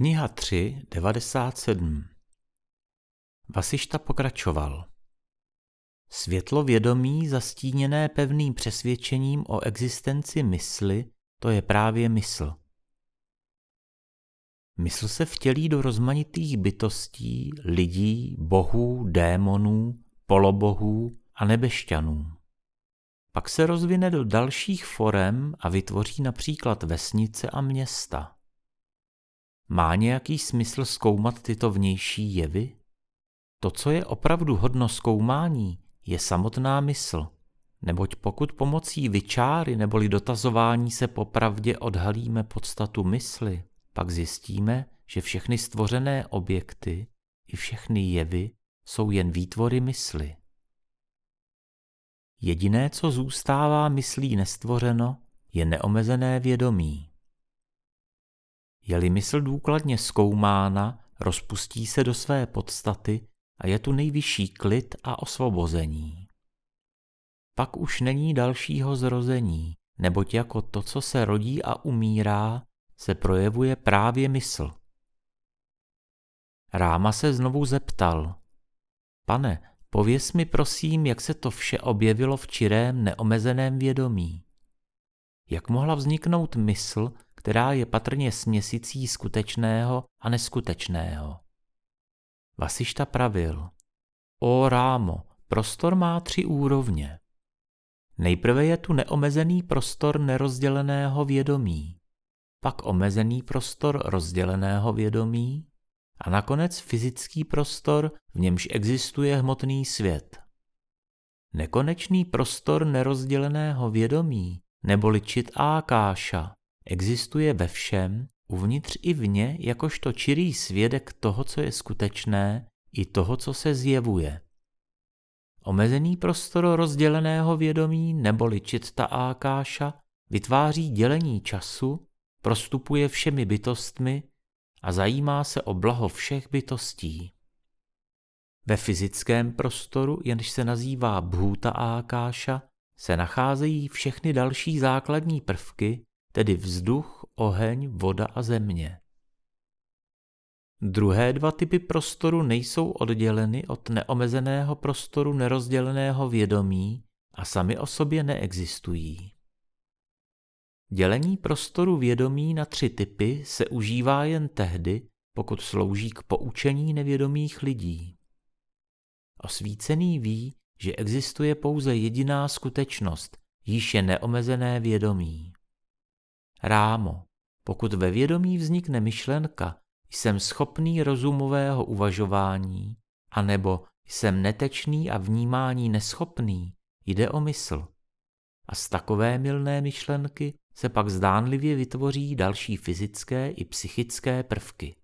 Kniha 3, 97 Vasišta pokračoval. Světlo vědomí zastíněné pevným přesvědčením o existenci mysli, to je právě mysl. Mysl se vtělí do rozmanitých bytostí, lidí, bohů, démonů, polobohů a nebešťanů. Pak se rozvine do dalších forem a vytvoří například vesnice a města. Má nějaký smysl zkoumat tyto vnější jevy? To, co je opravdu hodno zkoumání, je samotná mysl, neboť pokud pomocí vyčáry neboli dotazování se popravdě odhalíme podstatu mysli, pak zjistíme, že všechny stvořené objekty i všechny jevy jsou jen výtvory mysli. Jediné, co zůstává myslí nestvořeno, je neomezené vědomí. Je-li mysl důkladně zkoumána, rozpustí se do své podstaty a je tu nejvyšší klid a osvobození. Pak už není dalšího zrození, neboť jako to, co se rodí a umírá, se projevuje právě mysl. Ráma se znovu zeptal. Pane, pověs mi prosím, jak se to vše objevilo v čirém neomezeném vědomí. Jak mohla vzniknout mysl, která je patrně směsicí skutečného a neskutečného? Vasišta pravil. O Rámo, prostor má tři úrovně. Nejprve je tu neomezený prostor nerozděleného vědomí, pak omezený prostor rozděleného vědomí a nakonec fyzický prostor, v němž existuje hmotný svět. Nekonečný prostor nerozděleného vědomí, neboli čit ákáša, existuje ve všem, uvnitř i vně, jakožto čirý svědek toho, co je skutečné, i toho, co se zjevuje. Omezený prostor rozděleného vědomí neboli čitta ákáša vytváří dělení času, prostupuje všemi bytostmi a zajímá se o blaho všech bytostí. Ve fyzickém prostoru, jenž se nazývá bhůta ákáša, se nacházejí všechny další základní prvky, tedy vzduch, oheň, voda a země. Druhé dva typy prostoru nejsou odděleny od neomezeného prostoru nerozděleného vědomí a sami o sobě neexistují. Dělení prostoru vědomí na tři typy se užívá jen tehdy, pokud slouží k poučení nevědomých lidí. Osvícený ví, že existuje pouze jediná skutečnost, již je neomezené vědomí. Rámo, pokud ve vědomí vznikne myšlenka, jsem schopný rozumového uvažování, anebo jsem netečný a vnímání neschopný, jde o mysl. A z takové milné myšlenky se pak zdánlivě vytvoří další fyzické i psychické prvky.